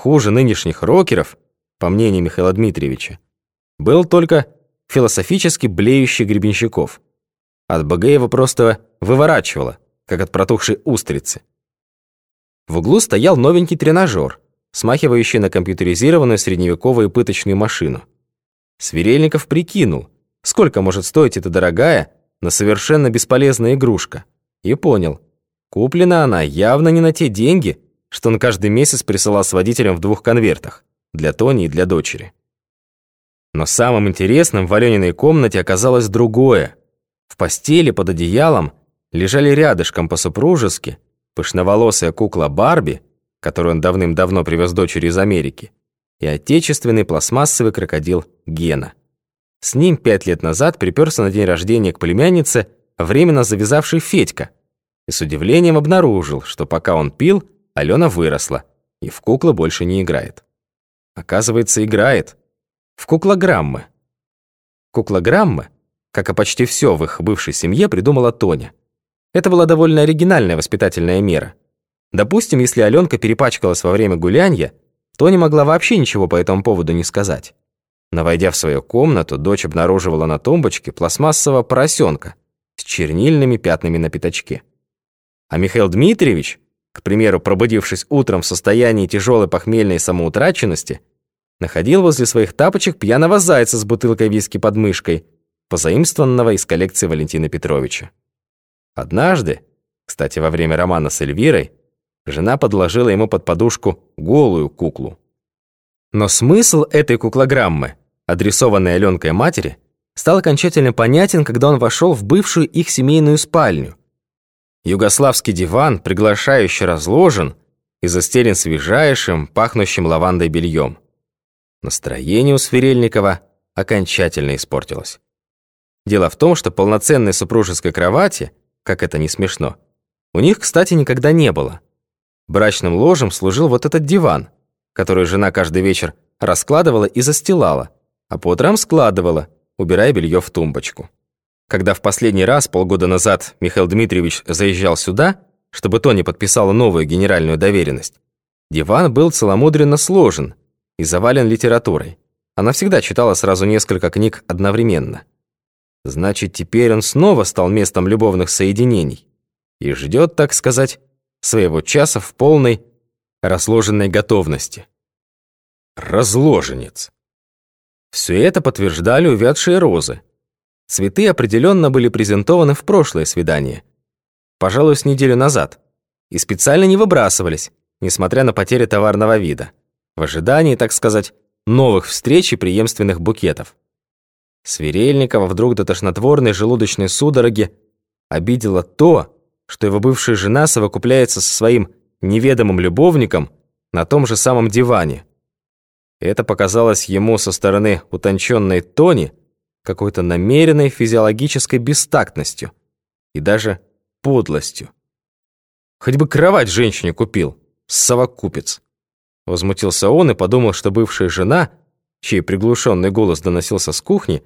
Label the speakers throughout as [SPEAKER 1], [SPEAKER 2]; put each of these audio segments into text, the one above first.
[SPEAKER 1] хуже нынешних рокеров, по мнению Михаила Дмитриевича, был только философически блеющий Гребенщиков. От его просто выворачивало, как от протухшей устрицы. В углу стоял новенький тренажер, смахивающий на компьютеризированную средневековую пыточную машину. Сверельников прикинул, сколько может стоить эта дорогая, но совершенно бесполезная игрушка, и понял, куплена она явно не на те деньги, что он каждый месяц присылал с водителем в двух конвертах, для Тони и для дочери. Но самым интересным в Алёниной комнате оказалось другое. В постели под одеялом лежали рядышком по-супружески пышноволосая кукла Барби, которую он давным-давно привез дочери из Америки, и отечественный пластмассовый крокодил Гена. С ним пять лет назад приперся на день рождения к племяннице временно завязавший Федька и с удивлением обнаружил, что пока он пил, Алена выросла и в куклы больше не играет. Оказывается, играет. В куклограммы. Куклограммы, как и почти все в их бывшей семье, придумала Тоня. Это была довольно оригинальная воспитательная мера. Допустим, если Аленка перепачкалась во время гулянья, Тоня могла вообще ничего по этому поводу не сказать. Но войдя в свою комнату, дочь обнаруживала на тумбочке пластмассового поросенка с чернильными пятнами на пятачке. А Михаил Дмитриевич, к примеру, пробудившись утром в состоянии тяжелой похмельной самоутраченности, находил возле своих тапочек пьяного зайца с бутылкой виски под мышкой, позаимствованного из коллекции Валентина Петровича. Однажды, кстати, во время романа с Эльвирой, жена подложила ему под подушку голую куклу. Но смысл этой куклограммы, адресованной Аленкой матери, стал окончательно понятен, когда он вошел в бывшую их семейную спальню. Югославский диван приглашающе разложен и застелен свежайшим, пахнущим лавандой бельем. Настроение у Сверельникова окончательно испортилось. Дело в том, что полноценной супружеской кровати, как это не смешно, у них, кстати, никогда не было. Брачным ложем служил вот этот диван, который жена каждый вечер раскладывала и застилала, а по утрам складывала, убирая белье в тумбочку. Когда в последний раз, полгода назад, Михаил Дмитриевич заезжал сюда, чтобы Тони подписала новую генеральную доверенность, диван был целомудренно сложен и завален литературой. Она всегда читала сразу несколько книг одновременно. Значит, теперь он снова стал местом любовных соединений и ждет, так сказать, своего часа в полной разложенной готовности. Разложенец. Все это подтверждали увядшие розы. Цветы определенно были презентованы в прошлое свидание, пожалуй, с неделю назад, и специально не выбрасывались, несмотря на потери товарного вида, в ожидании, так сказать, новых встреч и преемственных букетов. Сверельникова вдруг до тошнотворной желудочной судороги обидела то, что его бывшая жена совокупляется со своим неведомым любовником на том же самом диване. Это показалось ему со стороны утонченной Тони какой-то намеренной физиологической бестактностью и даже подлостью. Хоть бы кровать женщине купил, совокупец. Возмутился он и подумал, что бывшая жена, чей приглушенный голос доносился с кухни,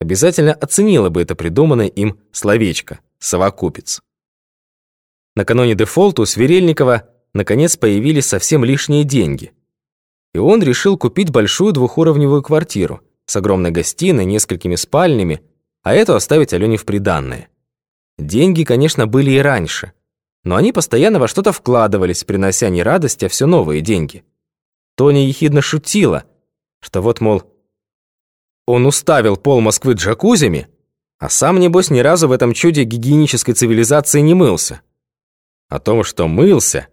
[SPEAKER 1] обязательно оценила бы это придуманное им словечко «совокупец». Накануне дефолта у Сверельникова наконец появились совсем лишние деньги. И он решил купить большую двухуровневую квартиру с огромной гостиной, несколькими спальнями, а эту оставить Алене в приданное. Деньги, конечно, были и раньше, но они постоянно во что-то вкладывались, принося не радость, а все новые деньги. Тоня ехидно шутила, что вот, мол, он уставил пол Москвы джакузями, а сам, небось, ни разу в этом чуде гигиенической цивилизации не мылся. О том, что мылся,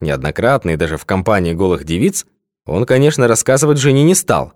[SPEAKER 1] неоднократно и даже в компании голых девиц, он, конечно, рассказывать жене не стал.